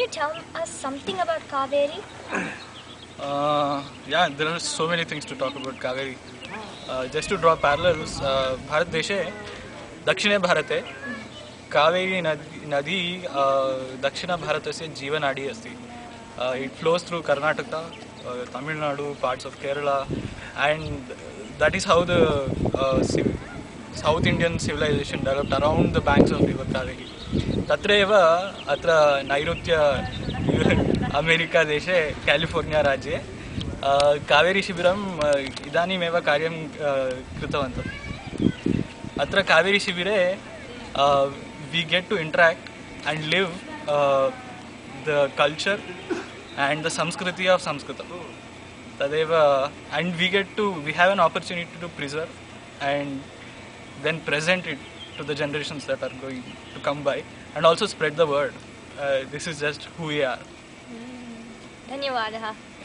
you tell us something about Kaveri? Uh, yeah, there are so many things to talk about Kaveri. Uh, just to draw parallels, uh, Bharat Deshe, Dakshina Bharate, Kaveri Nadi, uh, Dakshina Bharatase Adi Asti. Uh, it flows through Karnataka, uh, Tamil Nadu, parts of Kerala, and that is how the uh, South Indian civilisation developed around the banks of river Kaveri ತತ್ರ ಅತ್ರ ನೈಋತ್ಯ America ದೇಶ California ರಾಜ್ಯ ಕಾವೇರಿ ಶಿಬಿರಂ ಇದಾನಿಮೇವ ಕಾರ್ಯ ಕೃತವಂತ ಅತ್ರ ಕಾವೇರಿ ಶಿಬಿರೆ we get to interact and live the culture and the samskriti of Sanskrit ತದೇವ and we get to we have an opportunity to preserve and then present it to the generations that are going to come by and also spread the word. Uh, this is just who we are. Hmm. धन्यवादः